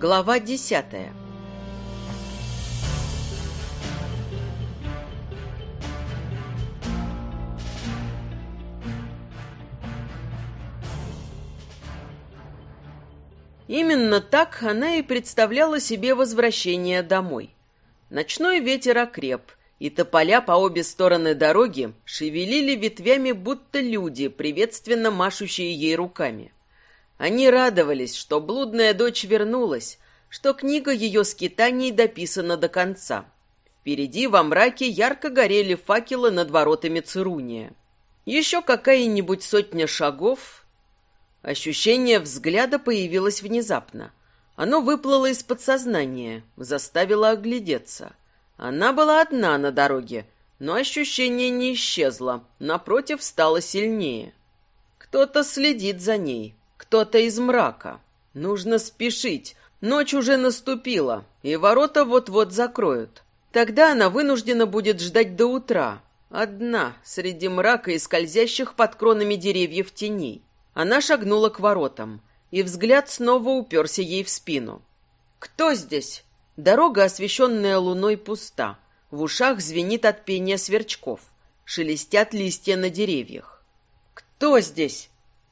Глава десятая Именно так она и представляла себе возвращение домой. Ночной ветер окреп, и тополя по обе стороны дороги шевелили ветвями, будто люди, приветственно машущие ей руками. Они радовались, что блудная дочь вернулась, что книга ее скитаний дописана до конца. Впереди во мраке ярко горели факелы над воротами Цируния. Еще какая-нибудь сотня шагов, Ощущение взгляда появилось внезапно. Оно выплыло из подсознания, заставило оглядеться. Она была одна на дороге, но ощущение не исчезло, напротив, стало сильнее. Кто-то следит за ней, кто-то из мрака. Нужно спешить, ночь уже наступила, и ворота вот-вот закроют. Тогда она вынуждена будет ждать до утра, одна, среди мрака и скользящих под кронами деревьев теней. Она шагнула к воротам, и взгляд снова уперся ей в спину. «Кто здесь?» Дорога, освещенная луной, пуста. В ушах звенит от пения сверчков. Шелестят листья на деревьях. «Кто здесь?»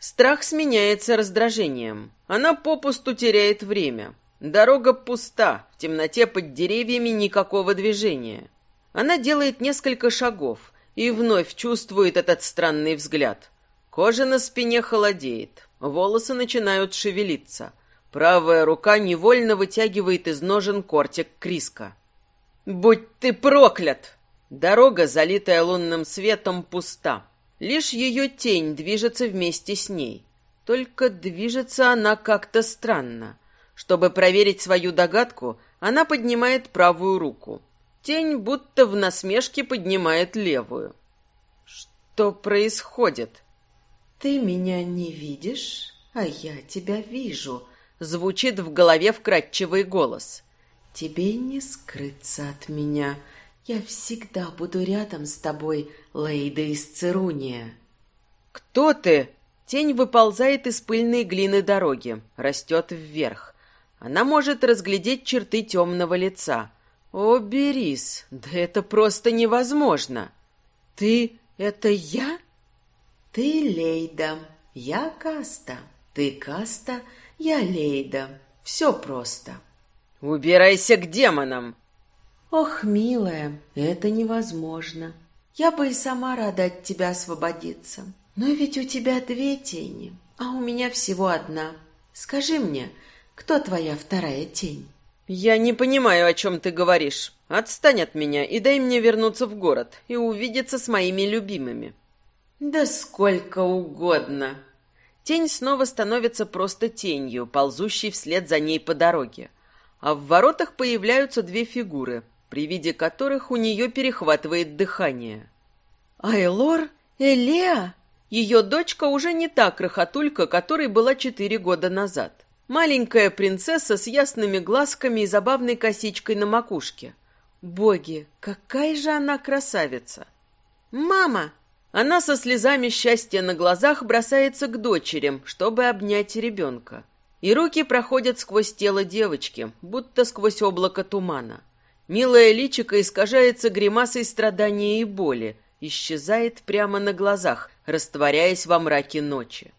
Страх сменяется раздражением. Она попусту теряет время. Дорога пуста, в темноте под деревьями никакого движения. Она делает несколько шагов и вновь чувствует этот странный взгляд. Кожа на спине холодеет, волосы начинают шевелиться. Правая рука невольно вытягивает из ножен кортик Криска. «Будь ты проклят!» Дорога, залитая лунным светом, пуста. Лишь ее тень движется вместе с ней. Только движется она как-то странно. Чтобы проверить свою догадку, она поднимает правую руку. Тень будто в насмешке поднимает левую. Что происходит? «Ты меня не видишь, а я тебя вижу», — звучит в голове вкрадчивый голос. «Тебе не скрыться от меня. Я всегда буду рядом с тобой, Лейда из Церуния». «Кто ты?» Тень выползает из пыльной глины дороги, растет вверх. Она может разглядеть черты темного лица. «О, Берис, да это просто невозможно!» «Ты... это я?» Ты Лейда, я Каста. Ты Каста, я Лейда. Все просто. Убирайся к демонам. Ох, милая, это невозможно. Я бы и сама рада от тебя освободиться. Но ведь у тебя две тени, а у меня всего одна. Скажи мне, кто твоя вторая тень? Я не понимаю, о чем ты говоришь. Отстань от меня и дай мне вернуться в город и увидеться с моими любимыми. Да сколько угодно. Тень снова становится просто тенью, ползущей вслед за ней по дороге. А в воротах появляются две фигуры, при виде которых у нее перехватывает дыхание. Айлор? Элеа? Ее дочка уже не та крохотулька, которой была четыре года назад. Маленькая принцесса с ясными глазками и забавной косичкой на макушке. Боги, какая же она красавица! «Мама!» Она со слезами счастья на глазах бросается к дочерям, чтобы обнять ребенка. И руки проходят сквозь тело девочки, будто сквозь облако тумана. Милая личико искажается гримасой страдания и боли, исчезает прямо на глазах, растворяясь во мраке ночи.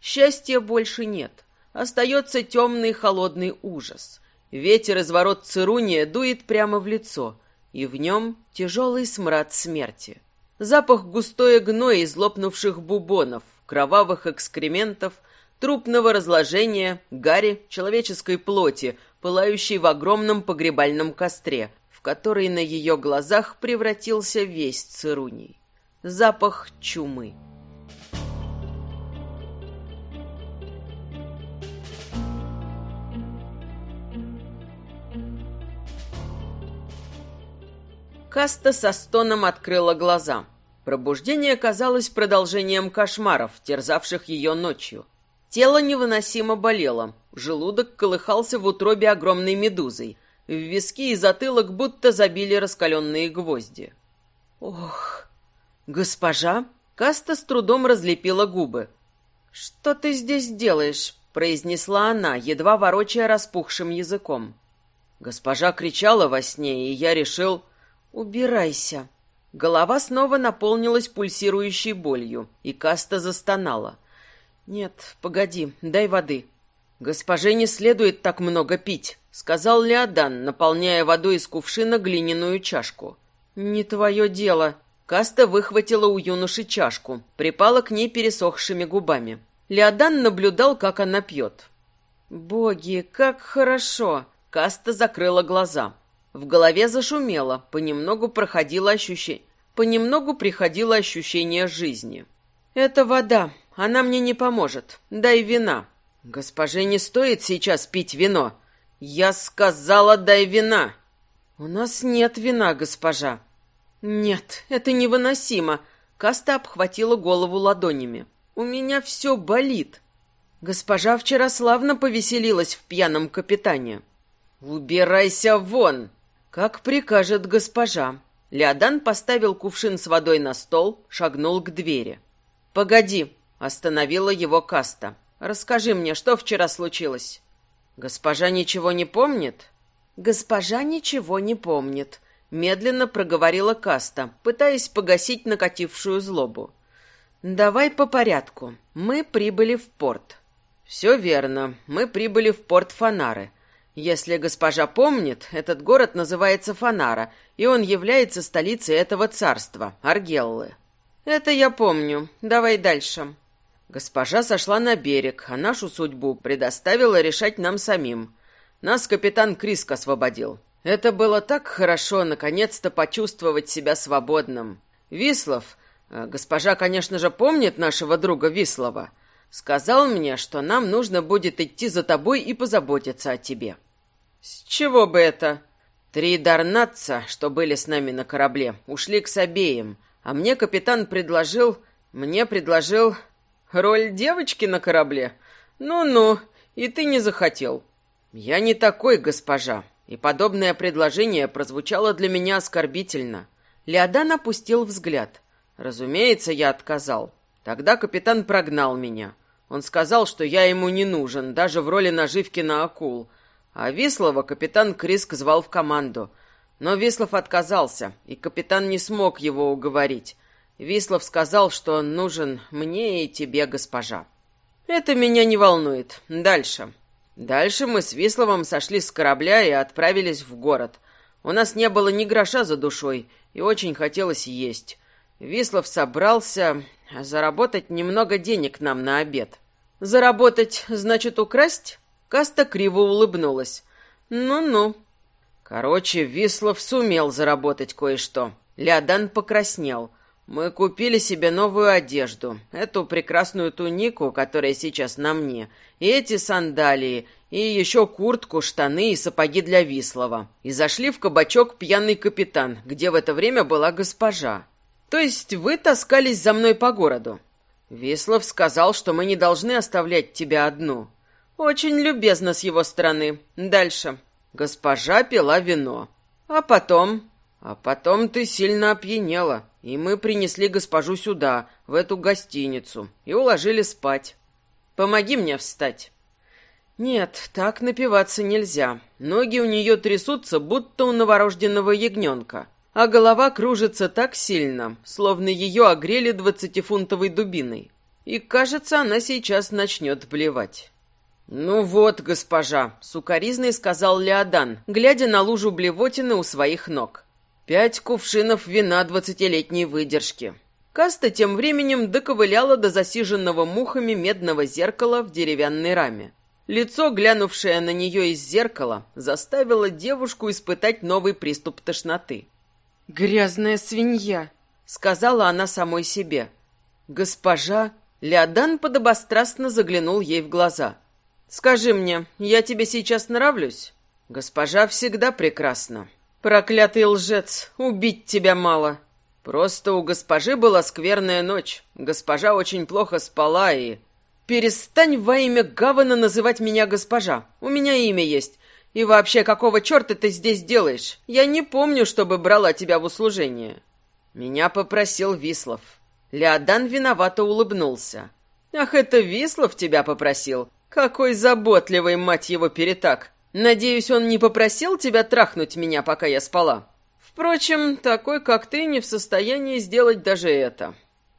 Счастья больше нет. Остается темный холодный ужас. Ветер из ворот Цируния дует прямо в лицо, и в нем тяжелый смрад смерти. Запах густой гной из лопнувших бубонов, кровавых экскрементов, трупного разложения, гари, человеческой плоти, пылающей в огромном погребальном костре, в который на ее глазах превратился весь Цируний. Запах чумы. Каста со стоном открыла глаза. Пробуждение казалось продолжением кошмаров, терзавших ее ночью. Тело невыносимо болело, желудок колыхался в утробе огромной медузой, в виски и затылок будто забили раскаленные гвозди. «Ох, госпожа!» Каста с трудом разлепила губы. «Что ты здесь делаешь? произнесла она, едва ворочая распухшим языком. Госпожа кричала во сне, и я решил... «Убирайся!» Голова снова наполнилась пульсирующей болью, и Каста застонала. «Нет, погоди, дай воды». «Госпоже не следует так много пить», — сказал Леодан, наполняя водой из кувшина глиняную чашку. «Не твое дело». Каста выхватила у юноши чашку, припала к ней пересохшими губами. Леодан наблюдал, как она пьет. «Боги, как хорошо!» Каста закрыла глаза. В голове зашумело, понемногу проходило ощущение... Понемногу приходило ощущение жизни. «Это вода. Она мне не поможет. Дай вина». «Госпоже не стоит сейчас пить вино». «Я сказала, дай вина». «У нас нет вина, госпожа». «Нет, это невыносимо». Каста обхватила голову ладонями. «У меня все болит». Госпожа вчера славно повеселилась в пьяном капитане. «Убирайся вон!» «Как прикажет госпожа». Леодан поставил кувшин с водой на стол, шагнул к двери. «Погоди», — остановила его Каста. «Расскажи мне, что вчера случилось?» «Госпожа ничего не помнит?» «Госпожа ничего не помнит», — медленно проговорила Каста, пытаясь погасить накатившую злобу. «Давай по порядку. Мы прибыли в порт». «Все верно. Мы прибыли в порт Фонары. Если госпожа помнит, этот город называется Фанара, и он является столицей этого царства, Аргеллы. Это я помню. Давай дальше. Госпожа сошла на берег, а нашу судьбу предоставила решать нам самим. Нас капитан Криск освободил. Это было так хорошо, наконец-то почувствовать себя свободным. Вислов, э, госпожа, конечно же, помнит нашего друга Вислова, сказал мне, что нам нужно будет идти за тобой и позаботиться о тебе. «С чего бы это?» «Три дарнатца, что были с нами на корабле, ушли к Сабеям, а мне капитан предложил... Мне предложил... Роль девочки на корабле? Ну-ну, и ты не захотел». «Я не такой, госпожа, и подобное предложение прозвучало для меня оскорбительно». Леодан опустил взгляд. Разумеется, я отказал. Тогда капитан прогнал меня. Он сказал, что я ему не нужен, даже в роли наживки на акул, а Вислова капитан Криск звал в команду. Но Вислов отказался, и капитан не смог его уговорить. Вислов сказал, что он нужен мне и тебе, госпожа. Это меня не волнует. Дальше. Дальше мы с Висловым сошли с корабля и отправились в город. У нас не было ни гроша за душой, и очень хотелось есть. Вислов собрался заработать немного денег нам на обед. Заработать значит украсть? Каста криво улыбнулась. «Ну-ну». Короче, Вислов сумел заработать кое-что. Леодан покраснел. Мы купили себе новую одежду, эту прекрасную тунику, которая сейчас на мне, и эти сандалии, и еще куртку, штаны и сапоги для Вислова. И зашли в кабачок «Пьяный капитан», где в это время была госпожа. То есть вы таскались за мной по городу? Вислов сказал, что мы не должны оставлять тебя одну. Очень любезно с его стороны. Дальше. Госпожа пила вино. А потом... А потом ты сильно опьянела, и мы принесли госпожу сюда, в эту гостиницу, и уложили спать. Помоги мне встать. Нет, так напиваться нельзя. Ноги у нее трясутся, будто у новорожденного ягненка, а голова кружится так сильно, словно ее огрели двадцатифунтовой дубиной. И, кажется, она сейчас начнет блевать. «Ну вот, госпожа», — сукоризный сказал Леодан, глядя на лужу блевотины у своих ног. «Пять кувшинов вина двадцатилетней выдержки». Каста тем временем доковыляла до засиженного мухами медного зеркала в деревянной раме. Лицо, глянувшее на нее из зеркала, заставило девушку испытать новый приступ тошноты. «Грязная свинья», — сказала она самой себе. «Госпожа...» Леодан подобострастно заглянул ей в глаза — «Скажи мне, я тебе сейчас нравлюсь?» «Госпожа всегда прекрасна». «Проклятый лжец, убить тебя мало». «Просто у госпожи была скверная ночь. Госпожа очень плохо спала и...» «Перестань во имя Гавана называть меня госпожа. У меня имя есть. И вообще, какого черта ты здесь делаешь? Я не помню, чтобы брала тебя в услужение». Меня попросил Вислов. Леодан виновато улыбнулся. «Ах, это Вислов тебя попросил. Какой заботливый, мать его, перетак. Надеюсь, он не попросил тебя трахнуть меня, пока я спала. Впрочем, такой, как ты, не в состоянии сделать даже это.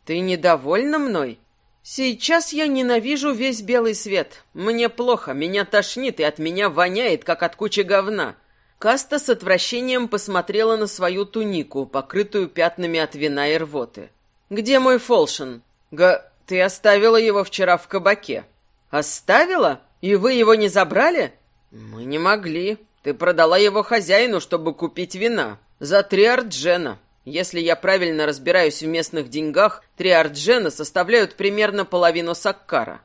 Ты недовольна мной? Сейчас я ненавижу весь белый свет. Мне плохо, меня тошнит и от меня воняет, как от кучи говна. Каста с отвращением посмотрела на свою тунику, покрытую пятнами от вина и рвоты. «Где мой фолшен?» «Га, ты оставила его вчера в кабаке». «Оставила? И вы его не забрали?» «Мы не могли. Ты продала его хозяину, чтобы купить вина. За три арджена. Если я правильно разбираюсь в местных деньгах, три арджена составляют примерно половину саккара».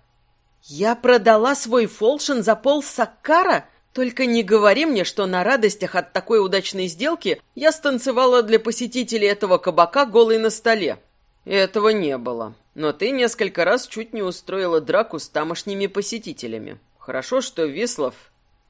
«Я продала свой фолшен за пол саккара?» Только не говори мне, что на радостях от такой удачной сделки я станцевала для посетителей этого кабака голой на столе. Этого не было. Но ты несколько раз чуть не устроила драку с тамошними посетителями. Хорошо, что Вислов...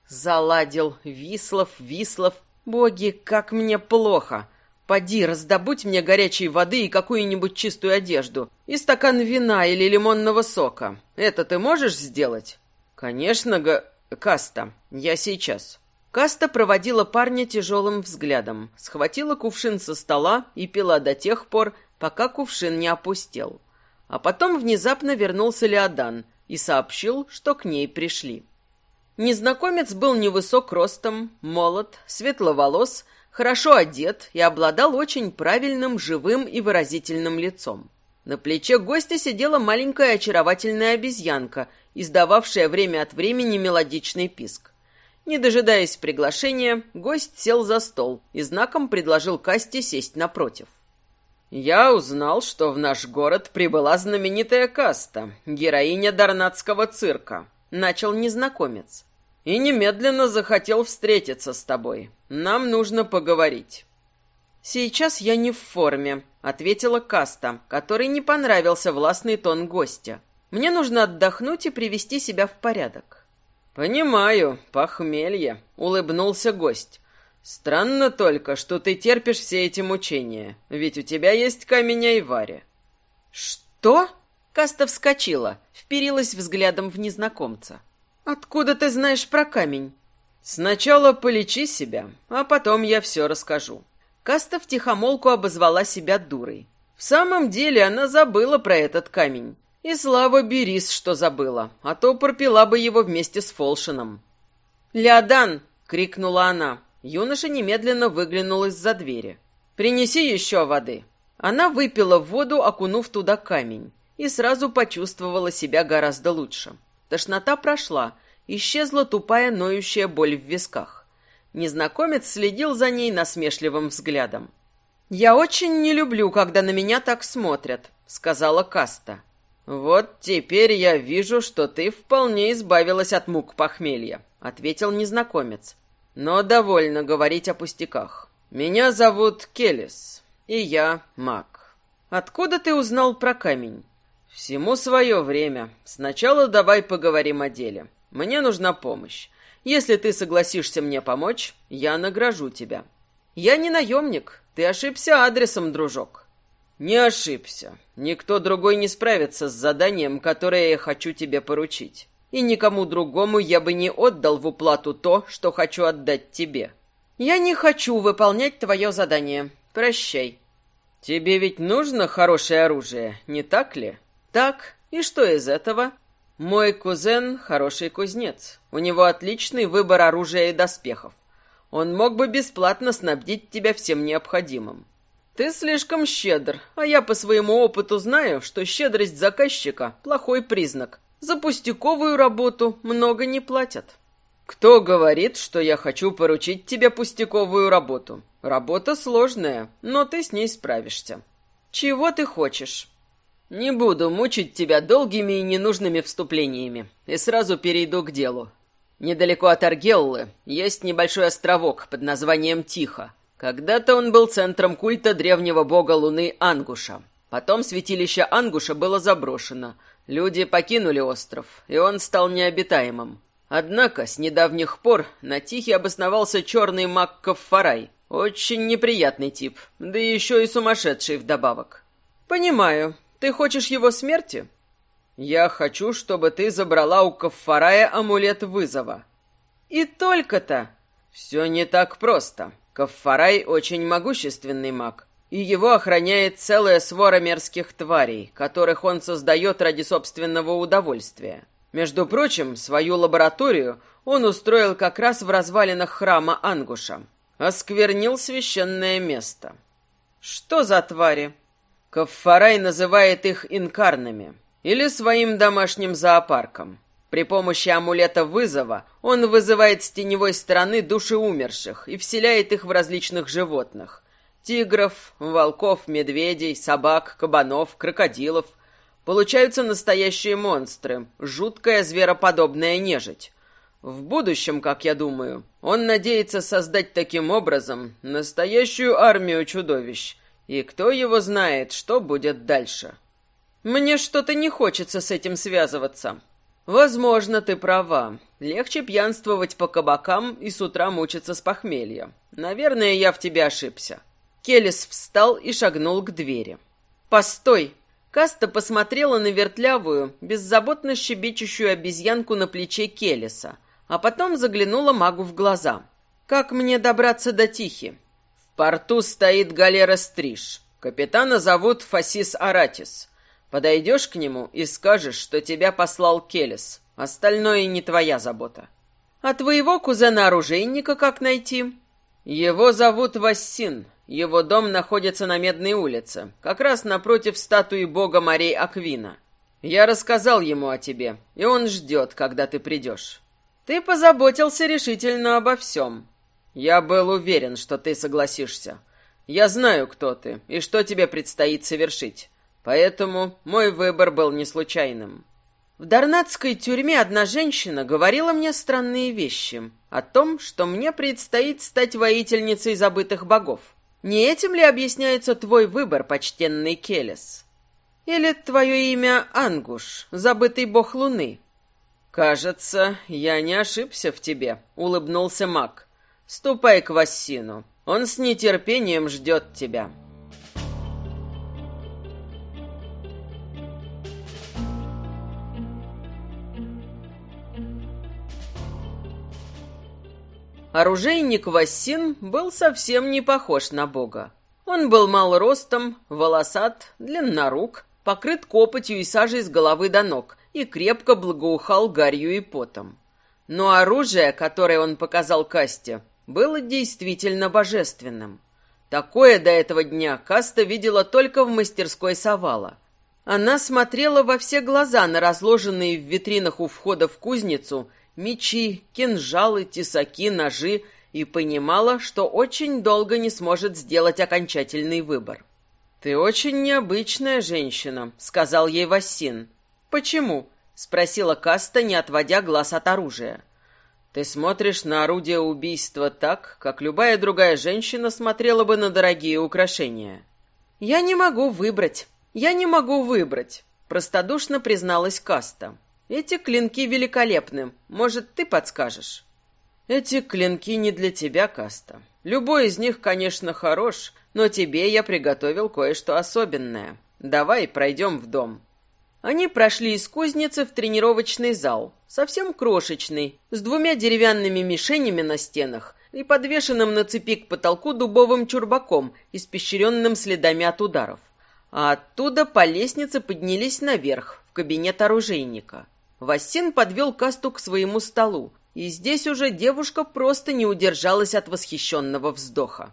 Заладил. Вислов, Вислов. Боги, как мне плохо. Поди, раздобудь мне горячей воды и какую-нибудь чистую одежду. И стакан вина или лимонного сока. Это ты можешь сделать? Конечно, га... Каста. Я сейчас. Каста проводила парня тяжелым взглядом, схватила кувшин со стола и пила до тех пор, пока кувшин не опустел. А потом внезапно вернулся Леодан и сообщил, что к ней пришли. Незнакомец был невысок ростом, молод, светловолос, хорошо одет и обладал очень правильным, живым и выразительным лицом. На плече гостя сидела маленькая очаровательная обезьянка, издававшая время от времени мелодичный писк. Не дожидаясь приглашения, гость сел за стол и знаком предложил Касте сесть напротив. Я узнал, что в наш город прибыла знаменитая каста, героиня Дарнатского цирка. Начал незнакомец. И немедленно захотел встретиться с тобой. Нам нужно поговорить. Сейчас я не в форме, ответила каста, которой не понравился властный тон гостя. Мне нужно отдохнуть и привести себя в порядок. Понимаю, похмелье, улыбнулся гость. Странно только, что ты терпишь все эти мучения, ведь у тебя есть камень Айвари. Что? Каста вскочила, вперилась взглядом в незнакомца. Откуда ты знаешь про камень? Сначала полечи себя, а потом я все расскажу. Каста втихомолку обозвала себя дурой. В самом деле она забыла про этот камень. И слава Берис, что забыла, а то пропила бы его вместе с Фолшином. «Леодан!» — крикнула она. Юноша немедленно выглянул из-за двери. «Принеси еще воды». Она выпила воду, окунув туда камень, и сразу почувствовала себя гораздо лучше. Тошнота прошла, исчезла тупая ноющая боль в висках. Незнакомец следил за ней насмешливым взглядом. «Я очень не люблю, когда на меня так смотрят», — сказала Каста. «Вот теперь я вижу, что ты вполне избавилась от мук похмелья», — ответил незнакомец. Но довольно говорить о пустяках. Меня зовут Келлис, и я маг. Откуда ты узнал про камень? Всему свое время. Сначала давай поговорим о деле. Мне нужна помощь. Если ты согласишься мне помочь, я награжу тебя. Я не наемник. Ты ошибся адресом, дружок. Не ошибся. Никто другой не справится с заданием, которое я хочу тебе поручить и никому другому я бы не отдал в уплату то, что хочу отдать тебе. Я не хочу выполнять твое задание. Прощай. Тебе ведь нужно хорошее оружие, не так ли? Так, и что из этого? Мой кузен хороший кузнец. У него отличный выбор оружия и доспехов. Он мог бы бесплатно снабдить тебя всем необходимым. Ты слишком щедр, а я по своему опыту знаю, что щедрость заказчика – плохой признак, за пустяковую работу много не платят. Кто говорит, что я хочу поручить тебе пустяковую работу? Работа сложная, но ты с ней справишься. Чего ты хочешь? Не буду мучить тебя долгими и ненужными вступлениями, и сразу перейду к делу. Недалеко от Аргеллы есть небольшой островок под названием Тихо. Когда-то он был центром культа древнего бога Луны Ангуша. Потом святилище Ангуша было заброшено, Люди покинули остров, и он стал необитаемым. Однако с недавних пор на Тихий обосновался черный маг Каффарай. Очень неприятный тип, да еще и сумасшедший вдобавок. Понимаю. Ты хочешь его смерти? Я хочу, чтобы ты забрала у Каффарая амулет вызова. И только-то. Все не так просто. Каффарай очень могущественный маг, и его охраняет целая свора мерзких тварей, которых он создает ради собственного удовольствия. Между прочим, свою лабораторию он устроил как раз в развалинах храма Ангуша. Осквернил священное место. Что за твари? Каффарай называет их инкарнами или своим домашним зоопарком. При помощи амулета вызова он вызывает с теневой стороны души умерших и вселяет их в различных животных. Тигров, волков, медведей, собак, кабанов, крокодилов. Получаются настоящие монстры, жуткая звероподобная нежить. В будущем, как я думаю, он надеется создать таким образом настоящую армию чудовищ. И кто его знает, что будет дальше. Мне что-то не хочется с этим связываться. «Возможно, ты права. Легче пьянствовать по кабакам и с утра мучиться с похмелья. Наверное, я в тебе ошибся». Келес встал и шагнул к двери. «Постой!» Каста посмотрела на вертлявую, беззаботно щебечущую обезьянку на плече Келеса, а потом заглянула магу в глаза. «Как мне добраться до Тихи?» «В порту стоит галера Стриж. Капитана зовут Фасис Аратис. Подойдешь к нему и скажешь, что тебя послал Келес. Остальное не твоя забота. А твоего кузена-оружейника как найти? Его зовут Вассин. Его дом находится на Медной улице, как раз напротив статуи бога морей Аквина. Я рассказал ему о тебе, и он ждет, когда ты придешь. Ты позаботился решительно обо всем. Я был уверен, что ты согласишься. Я знаю, кто ты и что тебе предстоит совершить. Поэтому мой выбор был не случайным. В Дарнатской тюрьме одна женщина говорила мне странные вещи о том, что мне предстоит стать воительницей забытых богов. Не этим ли объясняется твой выбор, почтенный Келес? Или твое имя Ангуш, забытый бог луны? Кажется, я не ошибся в тебе, улыбнулся маг. Ступай к Вассину. Он с нетерпением ждет тебя. Оружейник Вассин был совсем не похож на бога. Он был мал ростом, волосат, длиннорук, покрыт копотью и сажей с головы до ног и крепко благоухал гарью и потом. Но оружие, которое он показал Касте, было действительно божественным. Такое до этого дня Каста видела только в мастерской Савала. Она смотрела во все глаза на разложенные в витринах у входа в кузницу мечи, кинжалы, тесаки, ножи и понимала, что очень долго не сможет сделать окончательный выбор. «Ты очень необычная женщина», — сказал ей Васин. «Почему?» — спросила Каста, не отводя глаз от оружия. «Ты смотришь на орудие убийства так, как любая другая женщина смотрела бы на дорогие украшения». «Я не могу выбрать. Я не могу выбрать», — простодушно призналась Каста. Эти клинки великолепны. Может, ты подскажешь? Эти клинки не для тебя, Каста. Любой из них, конечно, хорош, но тебе я приготовил кое-что особенное. Давай пройдем в дом. Они прошли из кузницы в тренировочный зал, совсем крошечный, с двумя деревянными мишенями на стенах и подвешенным на цепи к потолку дубовым чурбаком, испещренным следами от ударов. А оттуда по лестнице поднялись наверх, в кабинет оружейника. Васин подвел касту к своему столу, и здесь уже девушка просто не удержалась от восхищенного вздоха.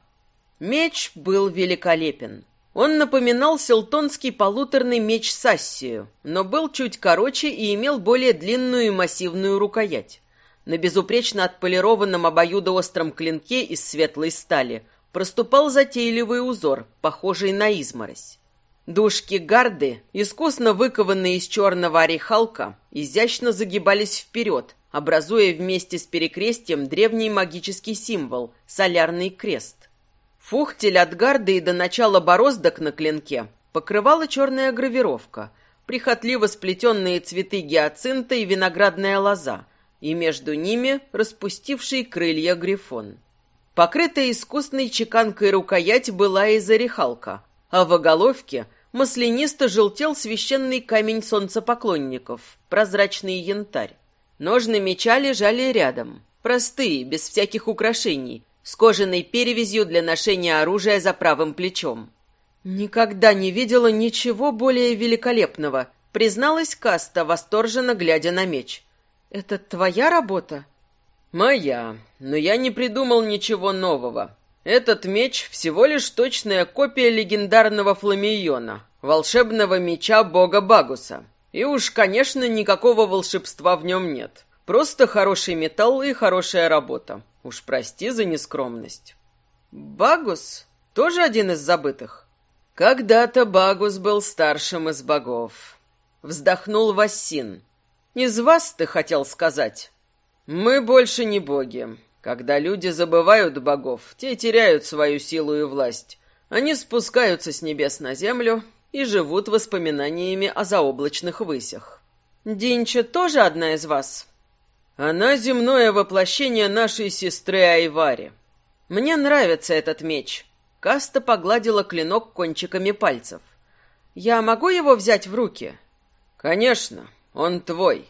Меч был великолепен. Он напоминал селтонский полуторный меч Сассию, но был чуть короче и имел более длинную и массивную рукоять. На безупречно отполированном обоюдоостром клинке из светлой стали проступал затейливый узор, похожий на изморозь. Дужки гарды, искусно выкованные из черного орехалка, изящно загибались вперед, образуя вместе с перекрестием древний магический символ — солярный крест. Фухтель от гарды и до начала бороздок на клинке покрывала черная гравировка, прихотливо сплетенные цветы гиацинта и виноградная лоза, и между ними распустивший крылья грифон. Покрытая искусной чеканкой рукоять была из орехалка, а в оголовке маслянисто желтел священный камень солнцепоклонников, прозрачный янтарь. Ножны меча лежали рядом, простые, без всяких украшений, с кожаной перевязью для ношения оружия за правым плечом. «Никогда не видела ничего более великолепного», — призналась Каста, восторженно глядя на меч. «Это твоя работа?» «Моя, но я не придумал ничего нового. Этот меч всего лишь точная копия легендарного Фламийона, волшебного меча бога Багуса. И уж, конечно, никакого волшебства в нем нет. Просто хороший металл и хорошая работа. Уж прости за нескромность. Багус тоже один из забытых. Когда-то Багус был старшим из богов. Вздохнул Вассин. Из вас ты хотел сказать? Мы больше не боги. Когда люди забывают богов, те теряют свою силу и власть. Они спускаются с небес на землю и живут воспоминаниями о заоблачных высях. Динча тоже одна из вас? Она земное воплощение нашей сестры Айвари. Мне нравится этот меч. Каста погладила клинок кончиками пальцев. Я могу его взять в руки? Конечно, он твой.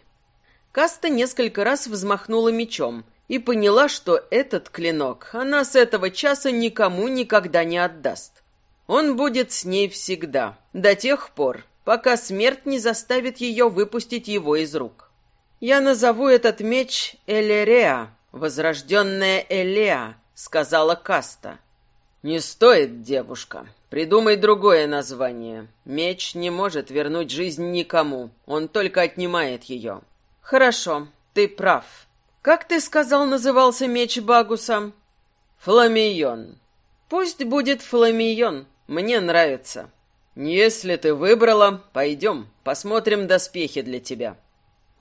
Каста несколько раз взмахнула мечом и поняла, что этот клинок она с этого часа никому никогда не отдаст. Он будет с ней всегда, до тех пор, пока смерть не заставит ее выпустить его из рук. «Я назову этот меч Элереа, возрожденная Элеа», — сказала Каста. «Не стоит, девушка. Придумай другое название. Меч не может вернуть жизнь никому, он только отнимает ее». «Хорошо, ты прав. Как ты сказал, назывался меч Багуса?» «Фламион». «Пусть будет Фламион. Мне нравится». «Если ты выбрала, пойдем, посмотрим доспехи для тебя».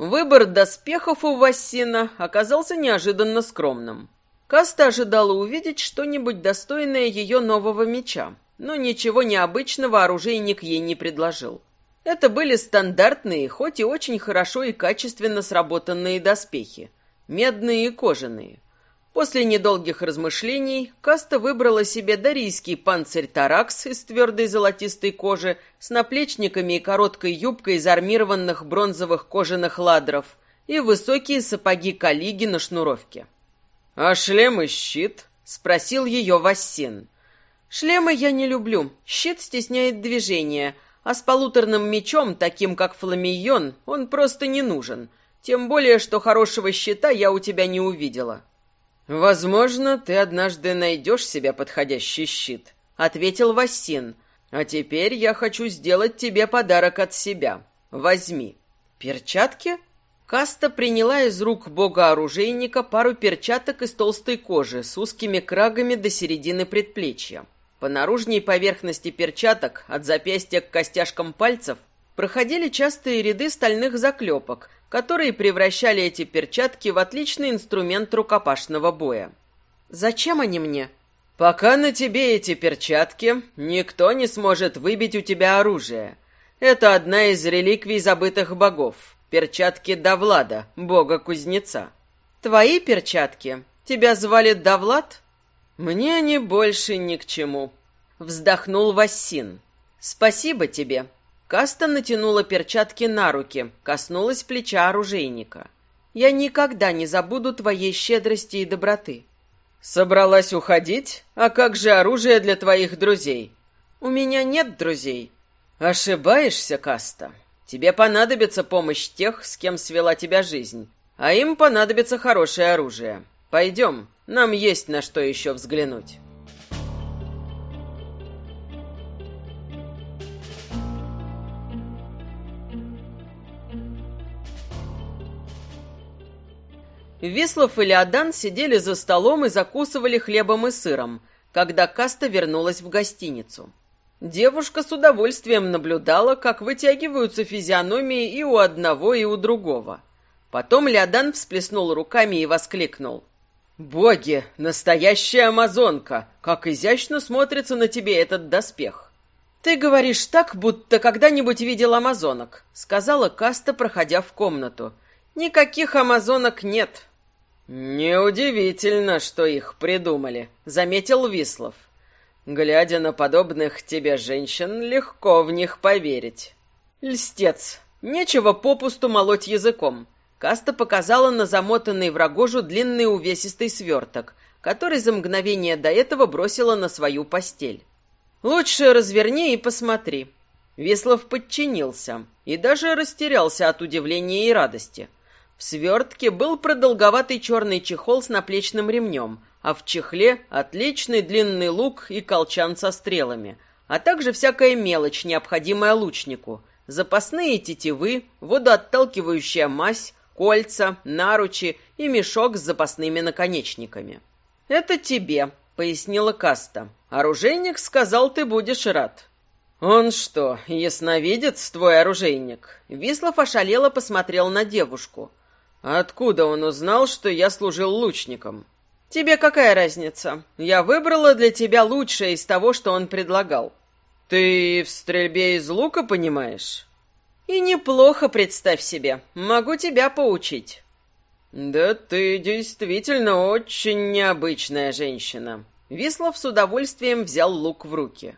Выбор доспехов у Вассина оказался неожиданно скромным. Каста ожидала увидеть что-нибудь достойное ее нового меча, но ничего необычного оружейник ей не предложил. Это были стандартные, хоть и очень хорошо и качественно сработанные доспехи, медные и кожаные – После недолгих размышлений Каста выбрала себе дарийский панцирь Таракс из твердой золотистой кожи с наплечниками и короткой юбкой из армированных бронзовых кожаных ладров и высокие сапоги Калиги на шнуровке. «А шлем и щит?» — спросил ее Вассин. «Шлемы я не люблю. Щит стесняет движение, а с полуторным мечом, таким как фламийон, он просто не нужен. Тем более, что хорошего щита я у тебя не увидела». «Возможно, ты однажды найдешь себе подходящий щит», — ответил Васин. «А теперь я хочу сделать тебе подарок от себя. Возьми». «Перчатки?» Каста приняла из рук бога-оружейника пару перчаток из толстой кожи с узкими крагами до середины предплечья. По наружной поверхности перчаток, от запястья к костяшкам пальцев, проходили частые ряды стальных заклепок, которые превращали эти перчатки в отличный инструмент рукопашного боя. «Зачем они мне?» «Пока на тебе эти перчатки, никто не сможет выбить у тебя оружие. Это одна из реликвий забытых богов. Перчатки Давлада, бога-кузнеца». «Твои перчатки? Тебя звали Давлад?» «Мне они больше ни к чему», — вздохнул Вассин. «Спасибо тебе», Каста натянула перчатки на руки, коснулась плеча оружейника. «Я никогда не забуду твоей щедрости и доброты». «Собралась уходить? А как же оружие для твоих друзей?» «У меня нет друзей». «Ошибаешься, Каста. Тебе понадобится помощь тех, с кем свела тебя жизнь, а им понадобится хорошее оружие. Пойдем, нам есть на что еще взглянуть». Вислов и Леодан сидели за столом и закусывали хлебом и сыром, когда Каста вернулась в гостиницу. Девушка с удовольствием наблюдала, как вытягиваются физиономии и у одного, и у другого. Потом Леодан всплеснул руками и воскликнул. «Боги, настоящая амазонка! Как изящно смотрится на тебе этот доспех!» «Ты говоришь так, будто когда-нибудь видел амазонок», — сказала Каста, проходя в комнату. «Никаких амазонок нет, «Неудивительно, что их придумали», — заметил Вислов. Глядя на подобных тебе женщин, легко в них поверить. Льстец. Нечего попусту молоть языком. Каста показала на замотанный в рогожу длинный увесистый сверток, который за мгновение до этого бросила на свою постель. «Лучше разверни и посмотри». Веслов подчинился и даже растерялся от удивления и радости. В свертке был продолговатый черный чехол с наплечным ремнем, а в чехле отличный длинный лук и колчан со стрелами, а также всякая мелочь, необходимая лучнику, запасные тетивы, водоотталкивающая мазь, кольца, наручи и мешок с запасными наконечниками. «Это тебе», — пояснила Каста. «Оружейник сказал, ты будешь рад». «Он что, ясновидец, твой оружейник?» Вислов ошалело посмотрел на девушку. «Откуда он узнал, что я служил лучником?» «Тебе какая разница? Я выбрала для тебя лучшее из того, что он предлагал». «Ты в стрельбе из лука понимаешь?» «И неплохо, представь себе. Могу тебя поучить». «Да ты действительно очень необычная женщина». Вислов с удовольствием взял лук в руки.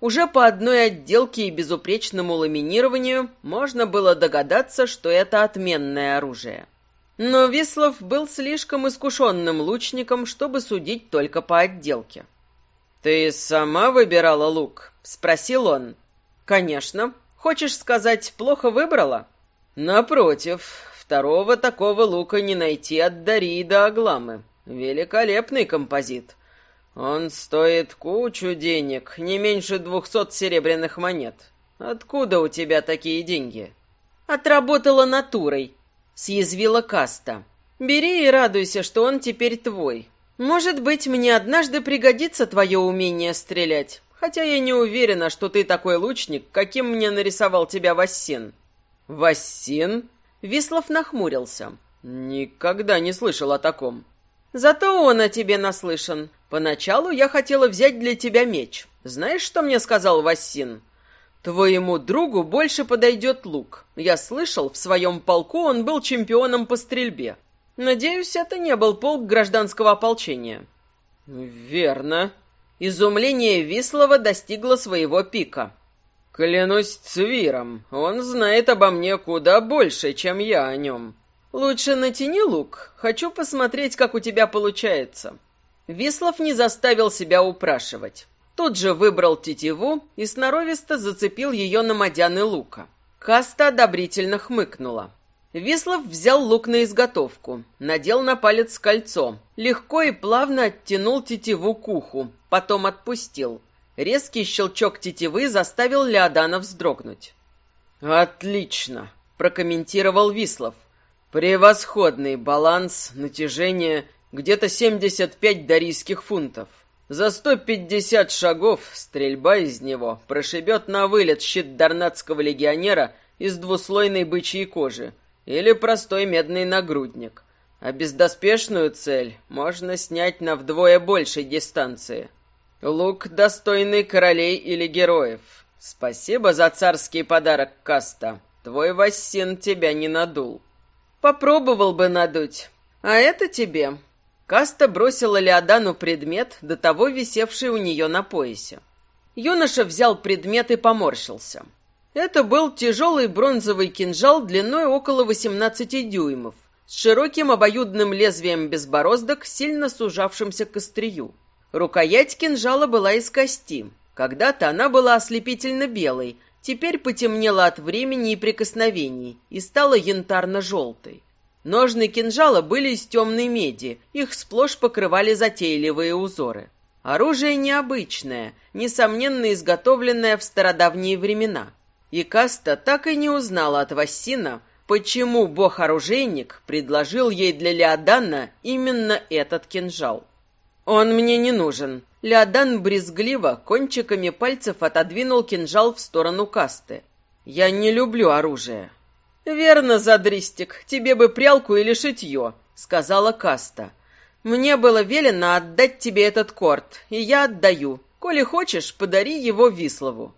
Уже по одной отделке и безупречному ламинированию можно было догадаться, что это отменное оружие. Но Вислов был слишком искушенным лучником, чтобы судить только по отделке. «Ты сама выбирала лук?» — спросил он. «Конечно. Хочешь сказать, плохо выбрала?» «Напротив, второго такого лука не найти от Дарии до Агламы. Великолепный композит. Он стоит кучу денег, не меньше двухсот серебряных монет. Откуда у тебя такие деньги?» «Отработала натурой», съязвила Каста. «Бери и радуйся, что он теперь твой. Может быть, мне однажды пригодится твое умение стрелять, хотя я не уверена, что ты такой лучник, каким мне нарисовал тебя Вассин». «Вассин?» Вислов нахмурился. «Никогда не слышал о таком». «Зато он о тебе наслышан. Поначалу я хотела взять для тебя меч. Знаешь, что мне сказал Вассин?» Твоему другу больше подойдет лук. Я слышал, в своем полку он был чемпионом по стрельбе. Надеюсь, это не был полк гражданского ополчения. Верно. Изумление Вислова достигло своего пика. Клянусь Цвиром, он знает обо мне куда больше, чем я о нем. Лучше натяни лук, хочу посмотреть, как у тебя получается. Вислов не заставил себя упрашивать. Тут же выбрал тетиву и сноровисто зацепил ее на мадяны лука. Каста одобрительно хмыкнула. Вислов взял лук на изготовку, надел на палец кольцо, легко и плавно оттянул тетиву к уху, потом отпустил. Резкий щелчок тетивы заставил Леодана вздрогнуть. «Отлично!» – прокомментировал Вислов. «Превосходный баланс, натяжение, где-то 75 дарийских фунтов. За сто пятьдесят шагов стрельба из него прошибет на вылет щит дарнатского легионера из двуслойной бычьей кожи или простой медный нагрудник, а бездоспешную цель можно снять на вдвое большей дистанции. Лук, достойный королей или героев. Спасибо за царский подарок, Каста. Твой Вассин тебя не надул. Попробовал бы надуть. А это тебе. Каста бросила Леодану предмет, до того висевший у нее на поясе. Юноша взял предмет и поморщился. Это был тяжелый бронзовый кинжал длиной около 18 дюймов, с широким обоюдным лезвием без бороздок, сильно сужавшимся к острию. Рукоять кинжала была из кости. Когда-то она была ослепительно белой, теперь потемнела от времени и прикосновений и стала янтарно-желтой. Ножны кинжала были из темной меди, их сплошь покрывали затейливые узоры. Оружие необычное, несомненно изготовленное в стародавние времена. И Каста так и не узнала от Вассина, почему бог-оружейник предложил ей для Леодана именно этот кинжал. «Он мне не нужен». Леодан брезгливо кончиками пальцев отодвинул кинжал в сторону Касты. «Я не люблю оружие». «Верно, Задристик, тебе бы прялку или шитье», — сказала Каста. «Мне было велено отдать тебе этот корт, и я отдаю. Коли хочешь, подари его Вислову».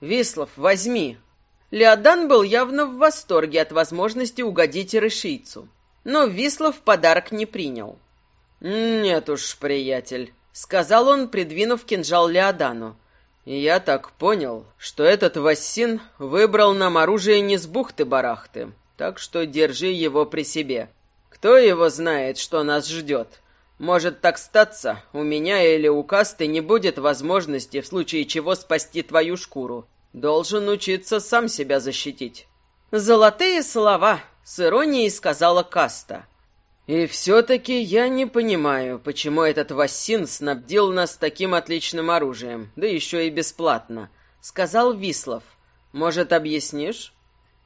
«Вислов, возьми». Леодан был явно в восторге от возможности угодить решийцу. Но Вислов подарок не принял. «Нет уж, приятель», — сказал он, придвинув кинжал Леодану. «Я так понял, что этот Вассин выбрал нам оружие не с бухты-барахты, так что держи его при себе. Кто его знает, что нас ждет? Может так статься, у меня или у Касты не будет возможности в случае чего спасти твою шкуру. Должен учиться сам себя защитить». «Золотые слова», — с иронией сказала Каста. «И все-таки я не понимаю, почему этот Вассин снабдил нас таким отличным оружием, да еще и бесплатно», — сказал Вислов. «Может, объяснишь?»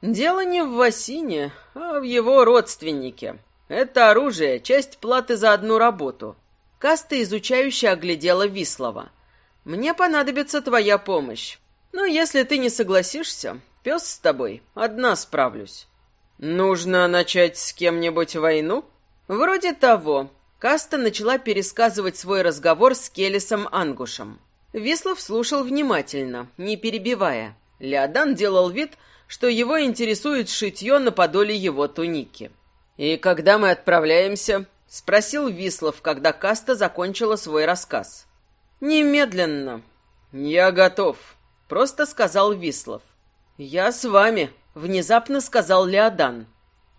«Дело не в Васине, а в его родственнике. Это оружие — часть платы за одну работу». Каста изучающе оглядела Вислова. «Мне понадобится твоя помощь. Но если ты не согласишься, пес с тобой, одна справлюсь». «Нужно начать с кем-нибудь войну?» Вроде того. Каста начала пересказывать свой разговор с Келесом Ангушем. Вислов слушал внимательно, не перебивая. Леодан делал вид, что его интересует шитье на подоле его туники. «И когда мы отправляемся?» — спросил Вислов, когда Каста закончила свой рассказ. «Немедленно». «Я готов», — просто сказал Вислов. «Я с вами», — внезапно сказал Леодан.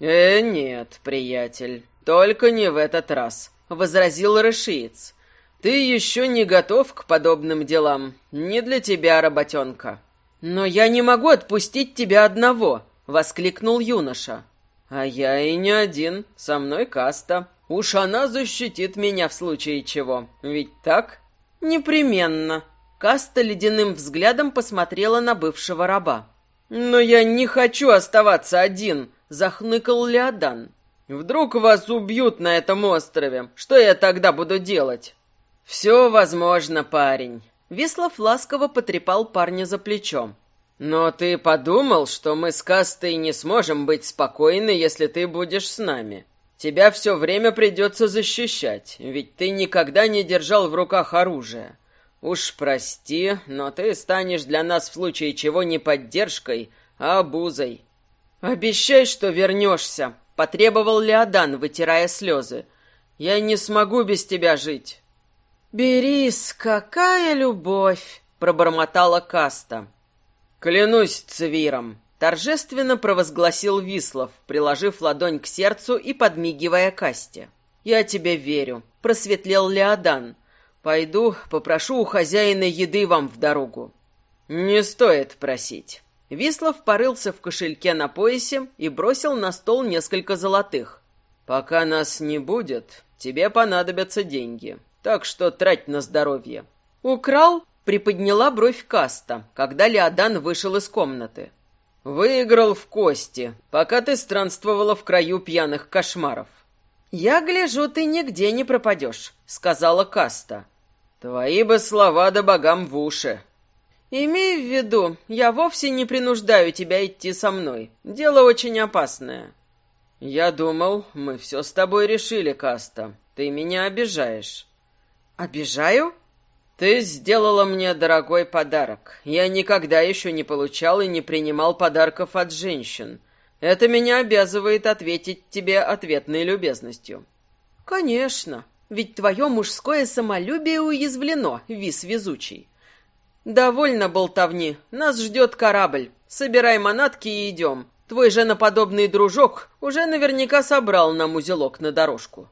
«Э, нет, приятель, «Только не в этот раз», — возразил Рашиец. «Ты еще не готов к подобным делам. Не для тебя, работенка». «Но я не могу отпустить тебя одного», — воскликнул юноша. «А я и не один. Со мной Каста. Уж она защитит меня в случае чего. Ведь так?» «Непременно». Каста ледяным взглядом посмотрела на бывшего раба. «Но я не хочу оставаться один», — захныкал Леодан. Вдруг вас убьют на этом острове. Что я тогда буду делать? Все возможно, парень. Вислов ласково потрепал парня за плечом. Но ты подумал, что мы с Кастой не сможем быть спокойны, если ты будешь с нами. Тебя все время придется защищать, ведь ты никогда не держал в руках оружие. Уж прости, но ты станешь для нас в случае чего не поддержкой, а обузой. Обещай, что вернешься, Потребовал Леодан, вытирая слезы. «Я не смогу без тебя жить». «Берис, какая любовь!» — пробормотала Каста. «Клянусь цвиром!» — торжественно провозгласил Вислов, приложив ладонь к сердцу и подмигивая Касте. «Я тебе верю», — просветлел Леодан. «Пойду, попрошу у хозяина еды вам в дорогу». «Не стоит просить. Вислов порылся в кошельке на поясе и бросил на стол несколько золотых. «Пока нас не будет, тебе понадобятся деньги, так что трать на здоровье». «Украл?» — приподняла бровь Каста, когда Леодан вышел из комнаты. «Выиграл в кости, пока ты странствовала в краю пьяных кошмаров». «Я гляжу, ты нигде не пропадешь», — сказала Каста. «Твои бы слова да богам в уши», «Имей в виду, я вовсе не принуждаю тебя идти со мной. Дело очень опасное». «Я думал, мы все с тобой решили, Каста. Ты меня обижаешь». «Обижаю?» «Ты сделала мне дорогой подарок. Я никогда еще не получал и не принимал подарков от женщин. Это меня обязывает ответить тебе ответной любезностью». «Конечно, ведь твое мужское самолюбие уязвлено, вис везучий. «Довольно болтовни. Нас ждет корабль. Собирай манатки и идем. Твой женоподобный дружок уже наверняка собрал нам узелок на дорожку».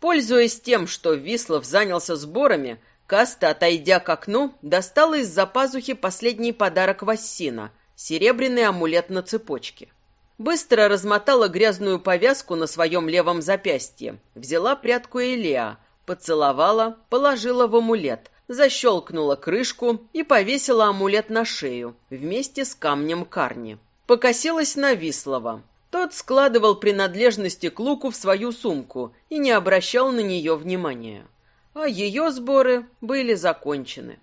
Пользуясь тем, что Вислов занялся сборами, Каста, отойдя к окну, достала из-за пазухи последний подарок Вассина — серебряный амулет на цепочке. Быстро размотала грязную повязку на своем левом запястье, взяла прядку Элеа, поцеловала, положила в амулет, защелкнула крышку и повесила амулет на шею вместе с камнем карни. Покосилась на Вислова. Тот складывал принадлежности к луку в свою сумку и не обращал на нее внимания. А ее сборы были закончены.